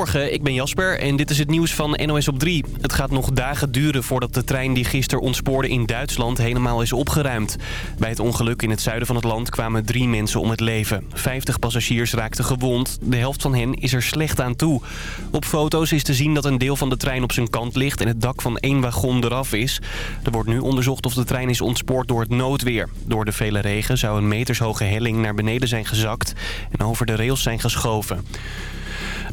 Morgen, ik ben Jasper en dit is het nieuws van NOS op 3. Het gaat nog dagen duren voordat de trein die gisteren ontspoorde in Duitsland helemaal is opgeruimd. Bij het ongeluk in het zuiden van het land kwamen drie mensen om het leven. 50 passagiers raakten gewond. De helft van hen is er slecht aan toe. Op foto's is te zien dat een deel van de trein op zijn kant ligt en het dak van één wagon eraf is. Er wordt nu onderzocht of de trein is ontspoord door het noodweer. Door de vele regen zou een metershoge helling naar beneden zijn gezakt en over de rails zijn geschoven.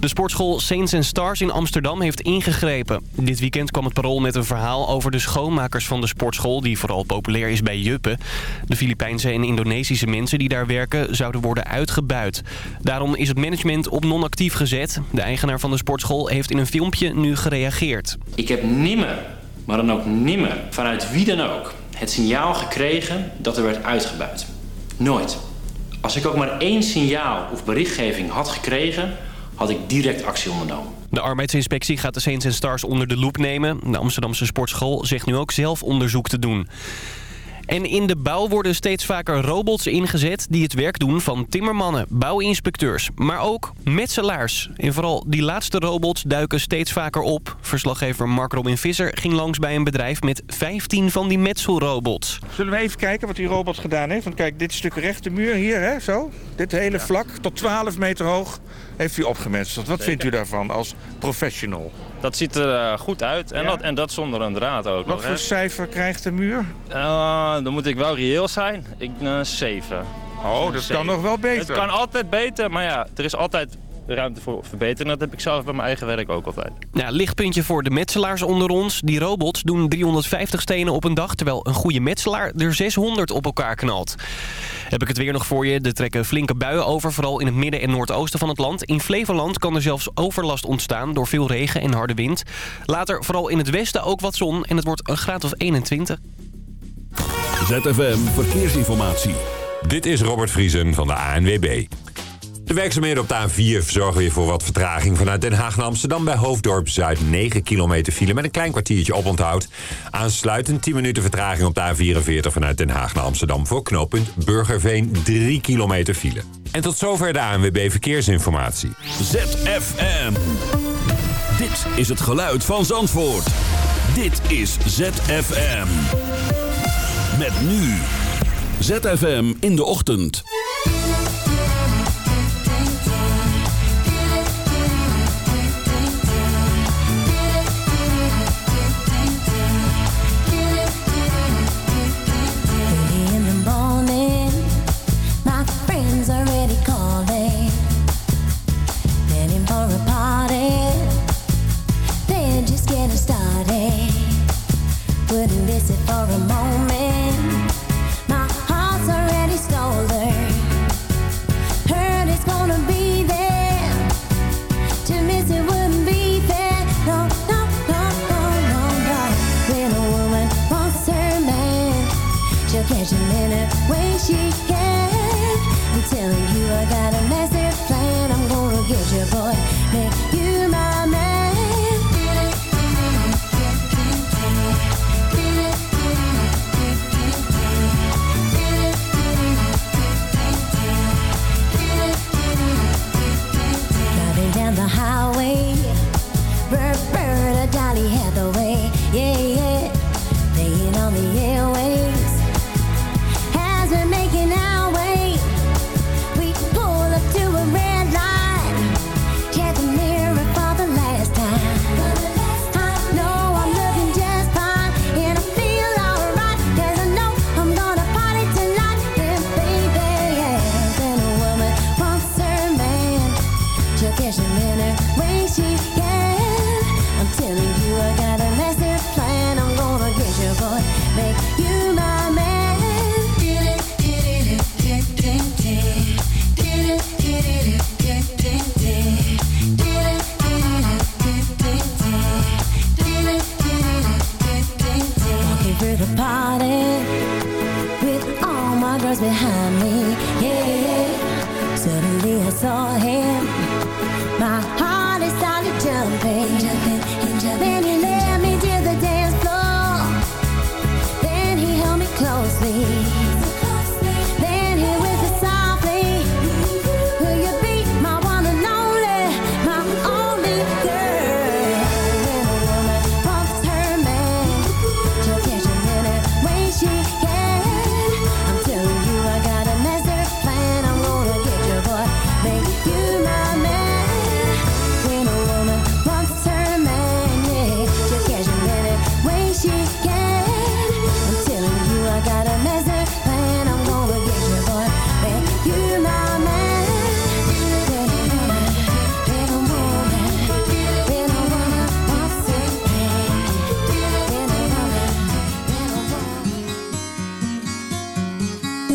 De sportschool Saints and Stars in Amsterdam heeft ingegrepen. Dit weekend kwam het parool met een verhaal over de schoonmakers van de sportschool... die vooral populair is bij juppen. De Filipijnse en Indonesische mensen die daar werken zouden worden uitgebuit. Daarom is het management op non-actief gezet. De eigenaar van de sportschool heeft in een filmpje nu gereageerd. Ik heb nimmer, maar dan ook nimmer, vanuit wie dan ook... het signaal gekregen dat er werd uitgebuit. Nooit. Als ik ook maar één signaal of berichtgeving had gekregen had ik direct actie ondernomen. De arbeidsinspectie gaat de Saints Stars onder de loep nemen. De Amsterdamse sportschool zegt nu ook zelf onderzoek te doen. En in de bouw worden steeds vaker robots ingezet die het werk doen van timmermannen, bouwinspecteurs, maar ook metselaars. En vooral die laatste robots duiken steeds vaker op. Verslaggever Mark Robin Visser ging langs bij een bedrijf met 15 van die metselrobots. Zullen we even kijken wat die robot gedaan heeft? Want kijk, dit stuk rechte muur hier, hè, zo. Dit hele vlak, tot 12 meter hoog, heeft u opgemetseld. Wat vindt u daarvan als professional? Dat ziet er uh, goed uit en, dat, en dat zonder een draad ook Wat nog, voor hè. cijfer krijgt de muur? Uh, dan moet ik wel reëel zijn. Ik een 7. Oh, dat kan nog wel beter. Het kan altijd beter, maar ja, er is altijd ruimte voor verbeteren. Dat heb ik zelf bij mijn eigen werk ook altijd. Ja, lichtpuntje voor de metselaars onder ons. Die robots doen 350 stenen op een dag... terwijl een goede metselaar er 600 op elkaar knalt. Heb ik het weer nog voor je. Er trekken flinke buien over, vooral in het midden en noordoosten van het land. In Flevoland kan er zelfs overlast ontstaan door veel regen en harde wind. Later vooral in het westen ook wat zon en het wordt een graad of 21. ZFM Verkeersinformatie. Dit is Robert Vriesen van de ANWB. De werkzaamheden op de A4 zorgen weer voor wat vertraging vanuit Den Haag naar Amsterdam bij Hoofddorp Zuid 9 kilometer file met een klein kwartiertje oponthoud. Aansluitend 10 minuten vertraging op de A44 vanuit Den Haag naar Amsterdam voor knooppunt Burgerveen 3 kilometer file. En tot zover de ANWB Verkeersinformatie. ZFM. Dit is het geluid van Zandvoort. Dit is ZFM. Met nu. ZFM in de ochtend. It for a moment.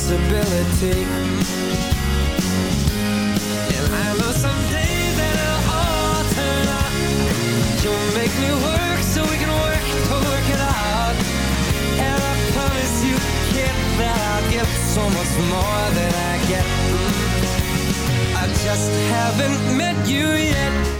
possibility. And I know someday that it'll all turn up You'll make me work so we can work to work it out. And I promise you, kid, that I'll get so much more than I get. I just haven't met you yet.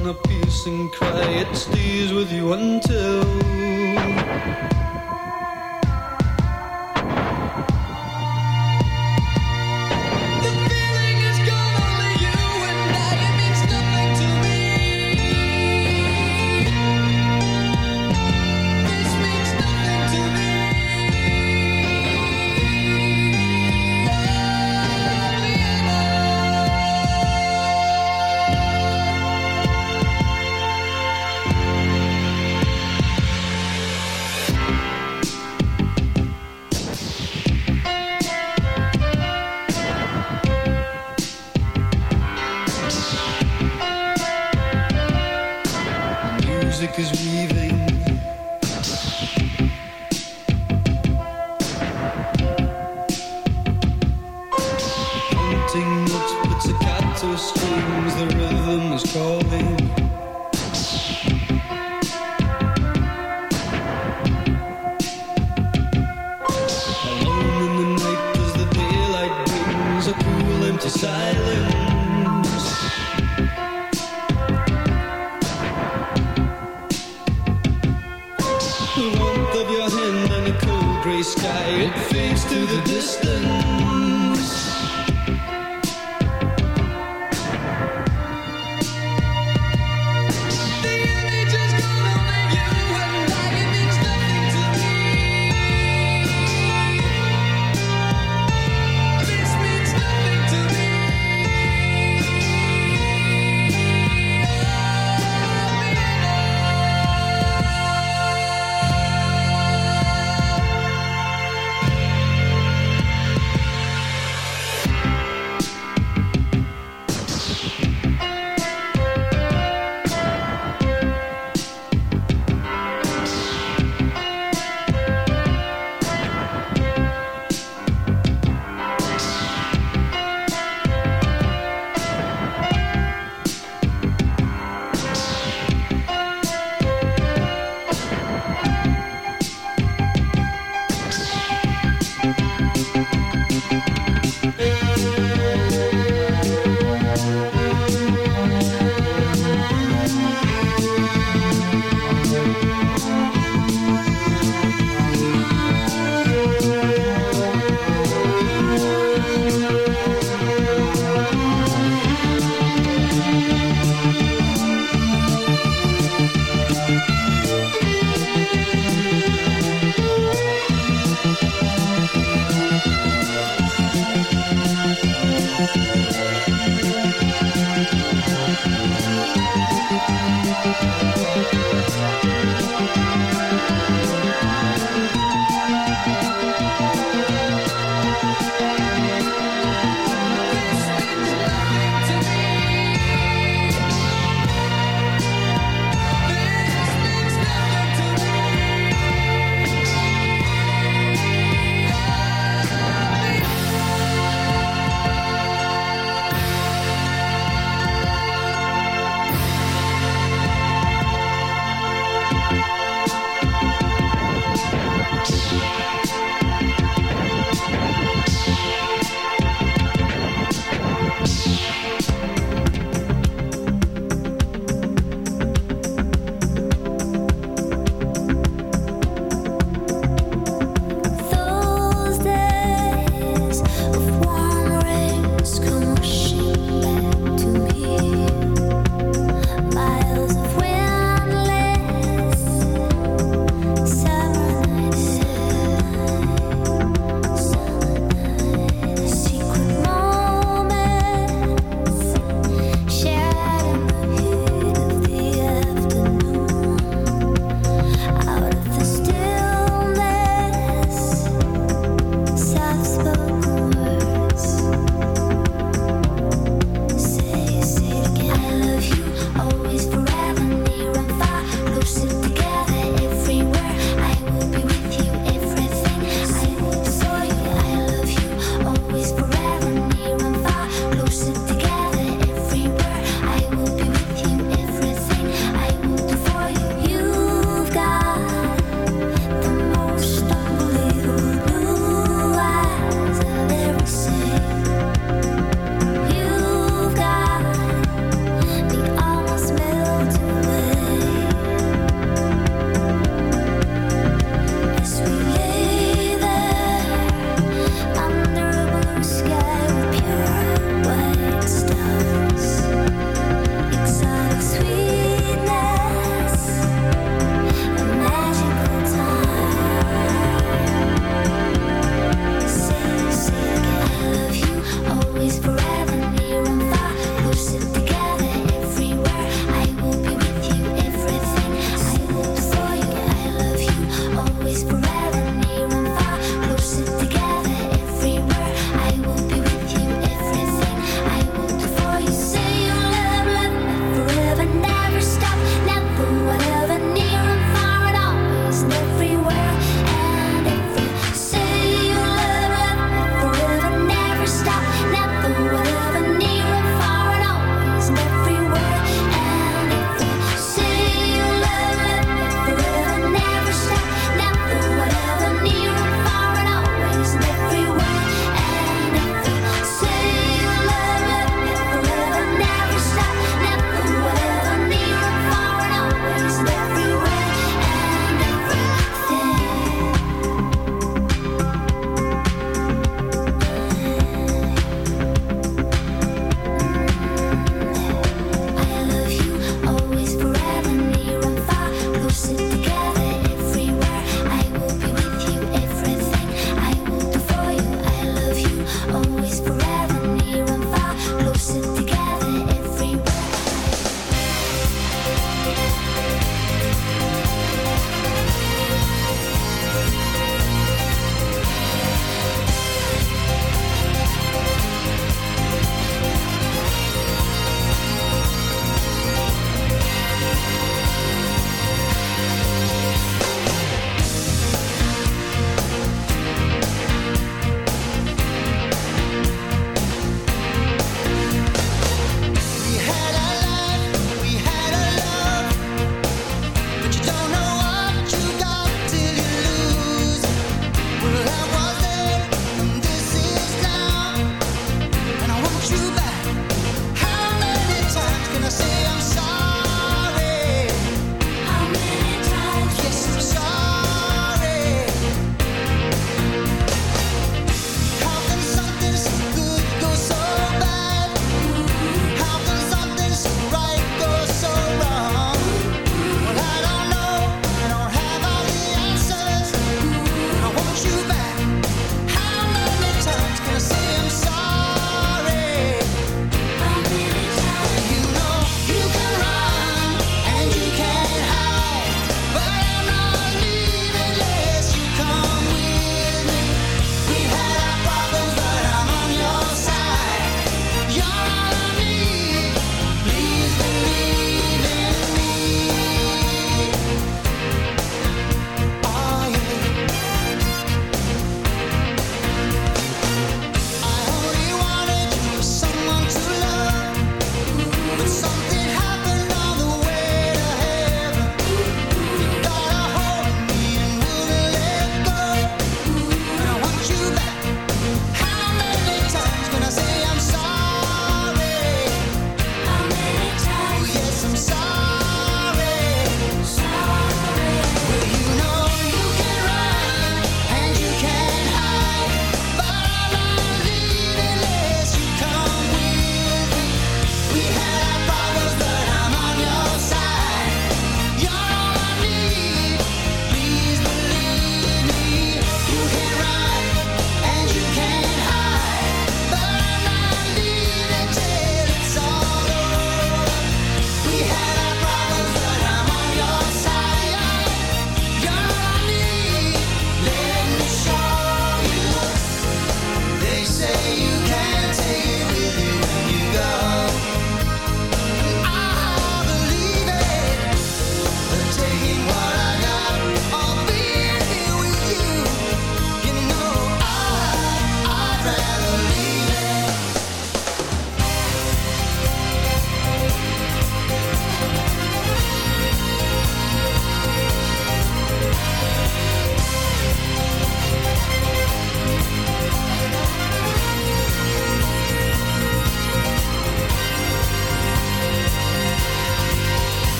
In a piercing cry, it stays with you until.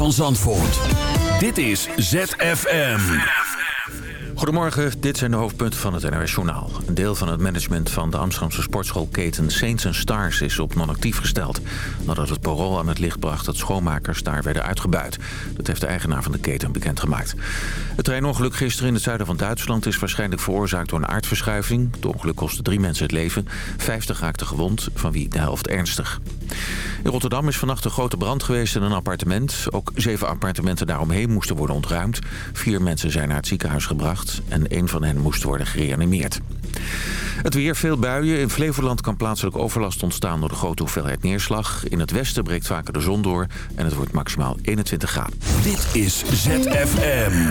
van Zandvoort. Dit is ZFM. Goedemorgen, dit zijn de hoofdpunten van het NRS Journaal. Een deel van het management van de Amsterdamse sportschoolketen Saints Stars is op non-actief gesteld. Nadat het parool aan het licht bracht dat schoonmakers daar werden uitgebuit. Dat heeft de eigenaar van de keten bekendgemaakt. Het treinongeluk gisteren in het zuiden van Duitsland is waarschijnlijk veroorzaakt door een aardverschuiving. Het ongeluk kostte drie mensen het leven, 50 raakten gewond, van wie de helft ernstig. In Rotterdam is vannacht een grote brand geweest in een appartement. Ook zeven appartementen daaromheen moesten worden ontruimd. Vier mensen zijn naar het ziekenhuis gebracht en één van hen moest worden gereanimeerd. Het weer, veel buien. In Flevoland kan plaatselijk overlast ontstaan door de grote hoeveelheid neerslag. In het westen breekt vaker de zon door en het wordt maximaal 21 graden. Dit is ZFM.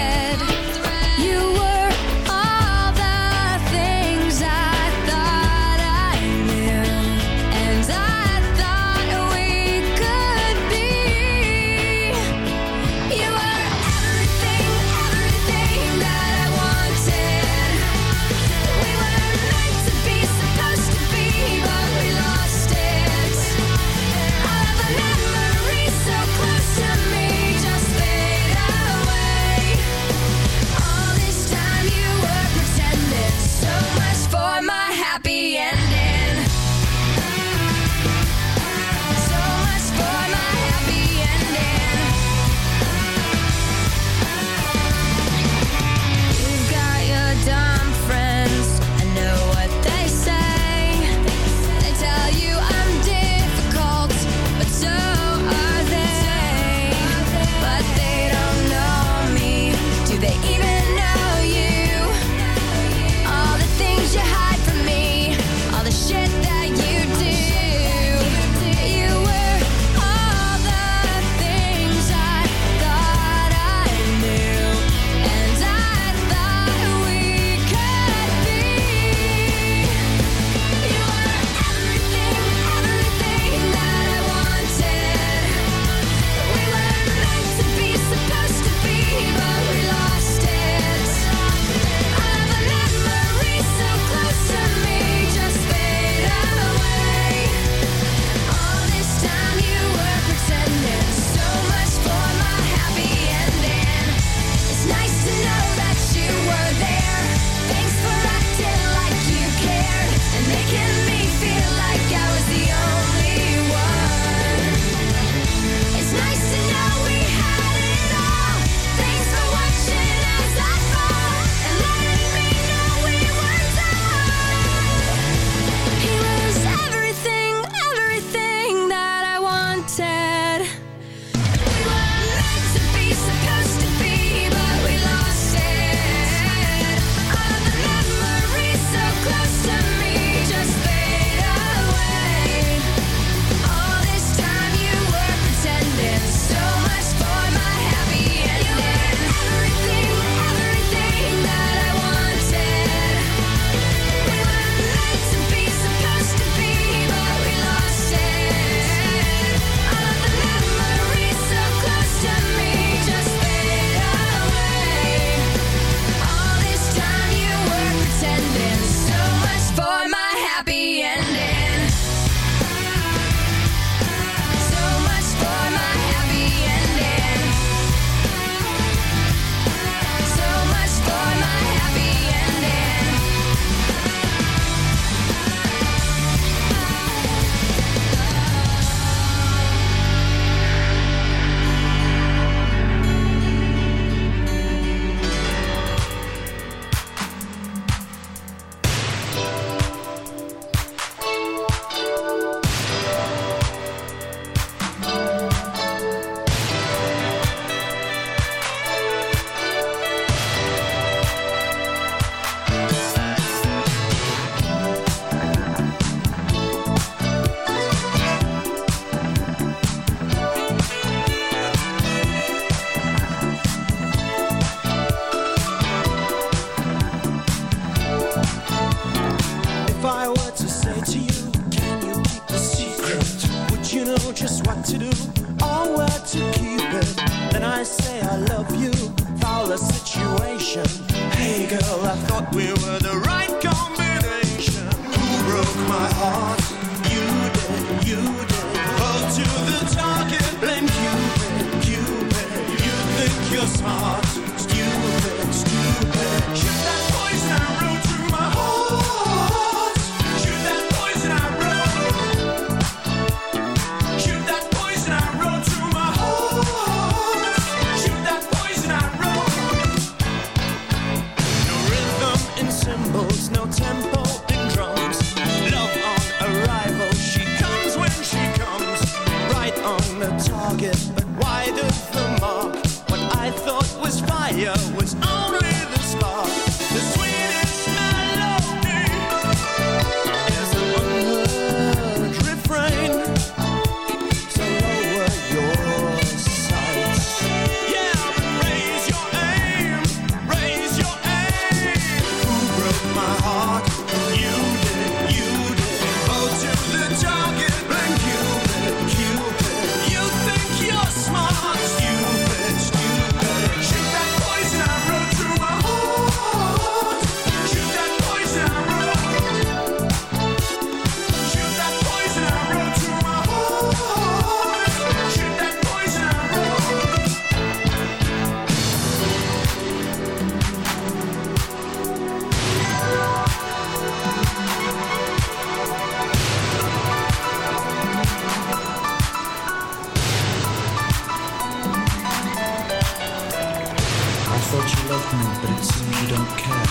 Don't care.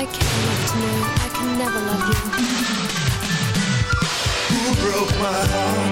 I can love to know I can never love you. Who broke my heart?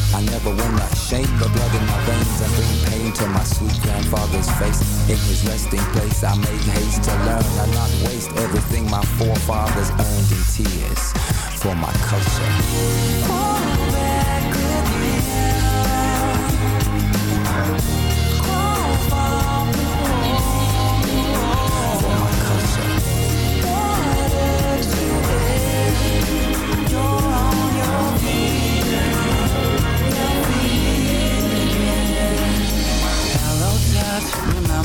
I never wanna shame the blood in my veins and bring pain to my sweet grandfather's face. In his resting place, I make haste to learn and not waste everything my forefathers earned in tears for my culture.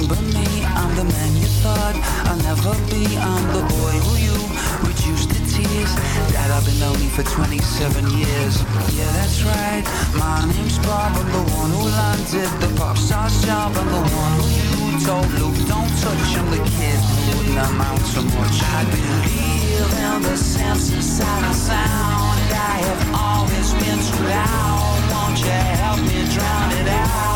Remember me? I'm the man you thought I'll never be. I'm the boy who you reduced to tears. Dad, I've been lonely for 27 years. Yeah, that's right. My name's Bob. I'm the one who landed the pop star's job. I'm the one who you told Luke, don't touch. I'm the kid wouldn't amount to much. I believe in the sense of sound. I have always been too loud. Won't you help me drown it out?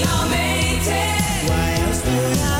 we all it. Why else would I?